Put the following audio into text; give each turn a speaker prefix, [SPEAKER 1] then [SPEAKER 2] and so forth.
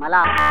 [SPEAKER 1] 么了。